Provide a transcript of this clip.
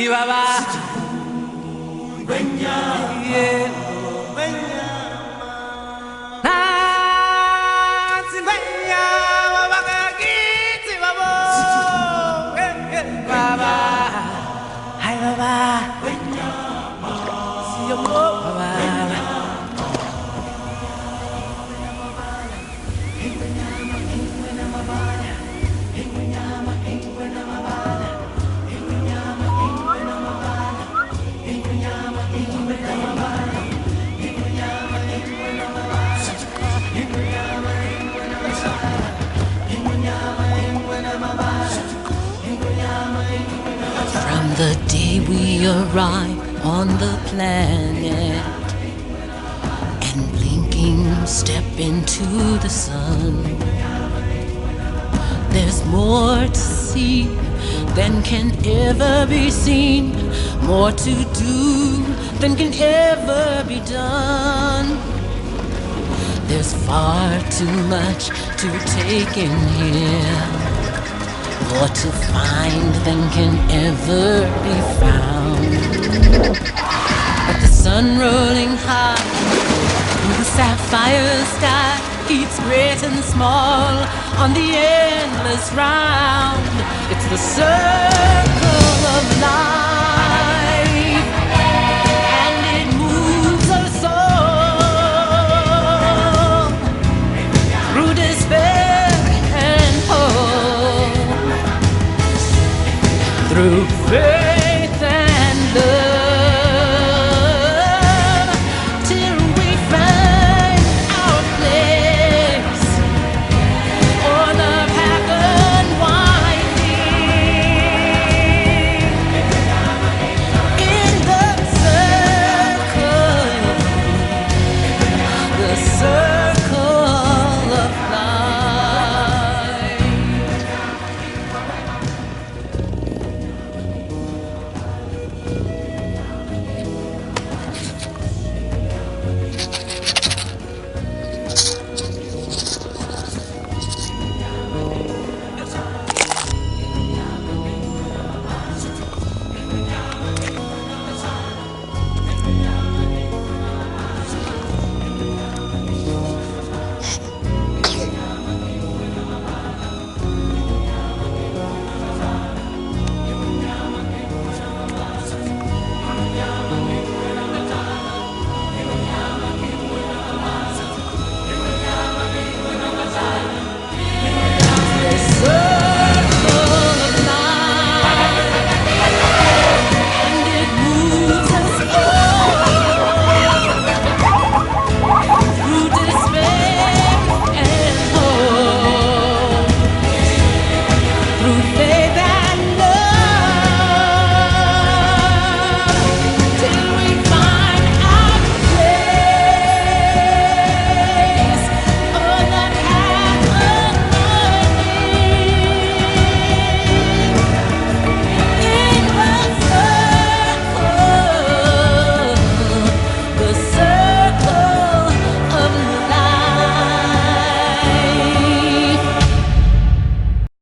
Si va va. The day we arrive on the planet and blinking step into the sun, there's more to see than can ever be seen, more to do than can ever be done. There's far too much to take in here. More to find than can ever be found. But the sun rolling high through the sapphire sky keeps great and small on the endless round. It's the life. through.